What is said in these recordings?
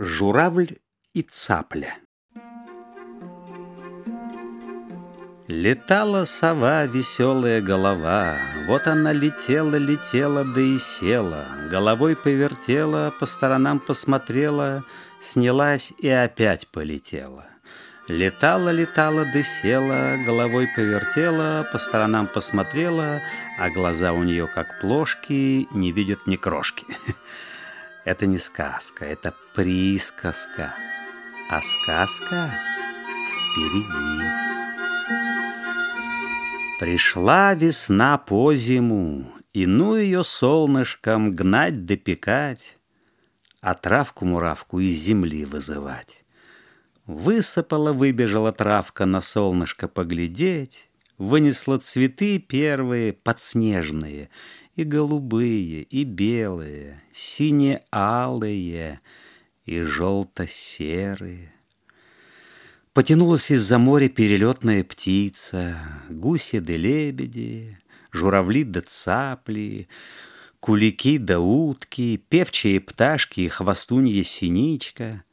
Журавль и цапля Летала сова, веселая голова, Вот она летела, летела, да и села, Головой повертела, по сторонам посмотрела, Снялась и опять полетела. Летала, летала, да села, головой повертела, по сторонам посмотрела, а глаза у нее, как плошки, не видят ни крошки. Это не сказка, это присказка. А сказка впереди. Пришла весна по зиму, и ну ее солнышком гнать допекать, а травку-муравку из земли вызывать. Высыпала, выбежала травка на солнышко поглядеть, вынесла цветы первые подснежные — и голубые, и белые, сине-алые и желто-серые. Потянулась из-за моря перелетная птица, гуси да лебеди, журавли да цапли, кулики да утки, певчие пташки и хвостунья синичка.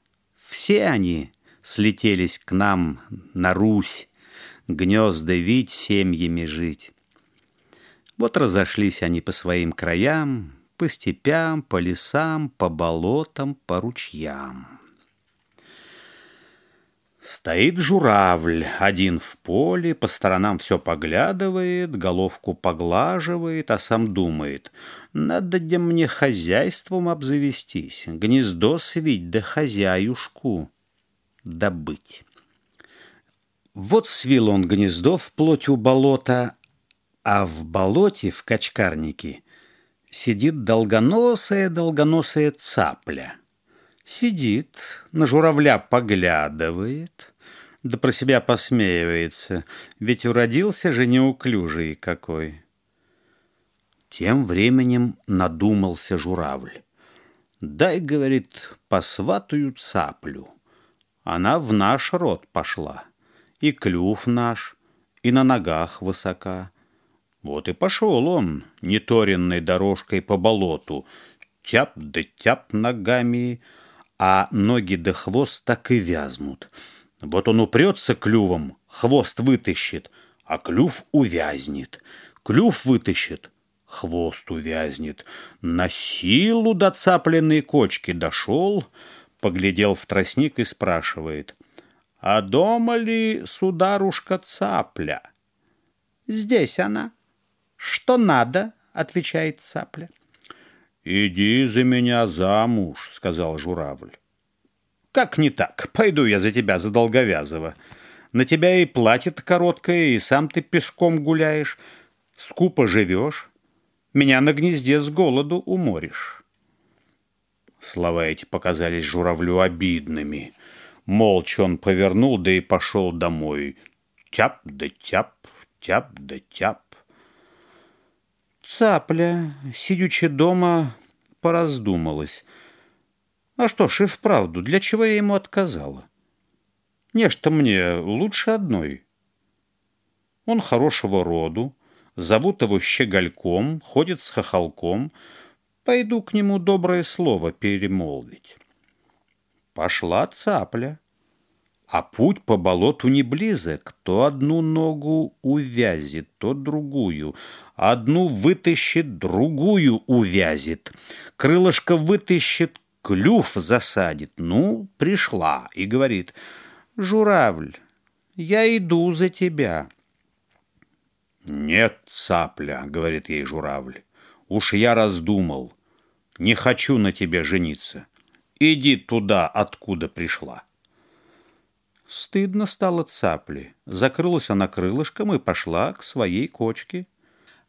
Все они слетелись к нам на Русь, гнезда вить семьями жить. Вот разошлись они по своим краям, по степям, по лесам, по болотам, по ручьям. Стоит журавль, один в поле, по сторонам все поглядывает, головку поглаживает, а сам думает, надо где мне хозяйством обзавестись, гнездо свить да хозяюшку добыть. Вот свил он гнездо вплоть у болота, а в болоте, в качкарнике, сидит долгоносая-долгоносая цапля. Сидит, на журавля поглядывает, да про себя посмеивается, ведь уродился же неуклюжий какой. Тем временем надумался журавль. «Дай, — говорит, — посватую цаплю. Она в наш род пошла, и клюв наш, и на ногах высока» Вот и пошел он неторенной дорожкой по болоту, тяп да тяп ногами, а ноги да хвост так и вязнут. Вот он упрется клювом, хвост вытащит, а клюв увязнет. Клюв вытащит, хвост увязнет. На силу до цапленной кочки дошел, поглядел в тростник и спрашивает, «А дома ли, сударушка, цапля?» «Здесь она», «Что надо?» — отвечает цапля. «Иди за меня замуж», — сказал журавль. «Как не так? Пойду я за тебя, за Долговязова. На тебя и платье короткое, и сам ты пешком гуляешь, скупо живешь, меня на гнезде с голоду уморишь». Слова эти показались журавлю обидными. Молча он повернул, да и пошел домой. Тяп да тяп, тяп да тяп. Цапля, сидячи дома, пораздумалась. А что ж и вправду, для чего я ему отказала? Нечто мне лучше одной. Он хорошего роду, зовут его Щегольком, ходит с хохолком. Пойду к нему доброе слово перемолвить. Пошла цапля. А путь по болоту не близок, то одну ногу увязит, то другую. Одну вытащит, другую увязит. Крылышко вытащит, клюв засадит. Ну, пришла и говорит, «Журавль, я иду за тебя». «Нет, цапля», — говорит ей журавль, — «уж я раздумал, не хочу на тебе жениться. Иди туда, откуда пришла». Стыдно стало цапли. Закрылась она крылышком и пошла к своей кочке.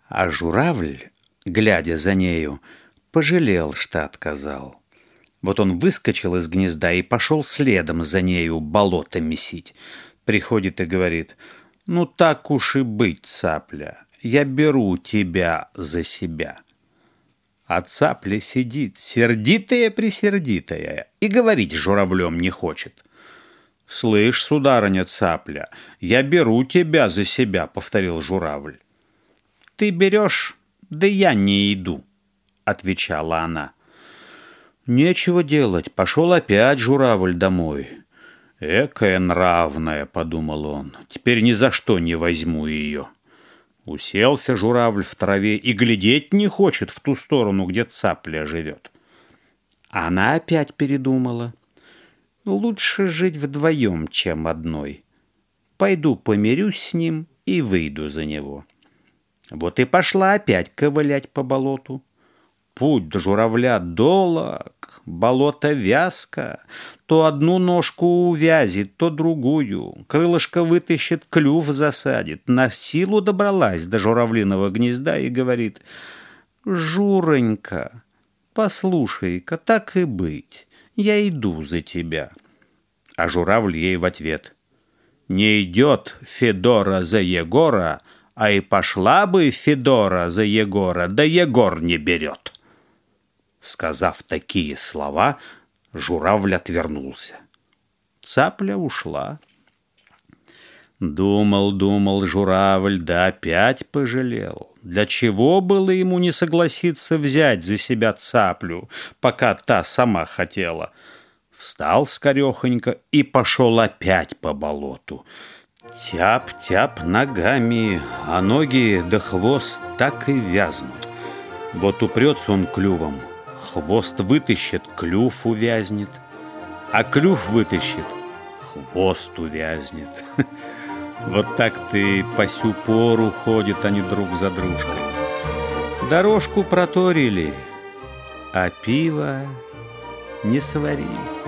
А журавль, глядя за нею, пожалел, что отказал. Вот он выскочил из гнезда и пошел следом за нею болото месить. Приходит и говорит, «Ну так уж и быть, цапля, я беру тебя за себя». А цапля сидит, сердитая-присердитая, и говорить журавлем не хочет. «Слышь, сударыня цапля, я беру тебя за себя», — повторил журавль. «Ты берешь, да я не иду», — отвечала она. Нечего делать, пошел опять журавль домой. «Экая нравная», — подумал он, — «теперь ни за что не возьму ее». Уселся журавль в траве и глядеть не хочет в ту сторону, где цапля живет. Она опять передумала. Лучше жить вдвоем, чем одной. Пойду помирюсь с ним и выйду за него. Вот и пошла опять ковылять по болоту. Путь до журавля долог, болото вязко, то одну ножку увязит, то другую, крылышко вытащит, клюв засадит. На силу добралась до журавлиного гнезда и говорит, «Журонька, послушай-ка, так и быть, я иду за тебя». А журавль ей в ответ, «Не идет Федора за Егора, а и пошла бы Федора за Егора, да Егор не берет». Сказав такие слова, журавль отвернулся. Цапля ушла. Думал, думал журавль, да опять пожалел. Для чего было ему не согласиться взять за себя цаплю, пока та сама хотела? Встал скорехонько и пошел опять по болоту. Тяп-тяп ногами, а ноги да хвост так и вязнут. Вот упрется он клювом, Хвост вытащит, клюв увязнет, а клюв вытащит, хвост увязнет. Вот так ты по сю пору ходят они друг за дружкой. Дорожку проторили, а пиво не сварили.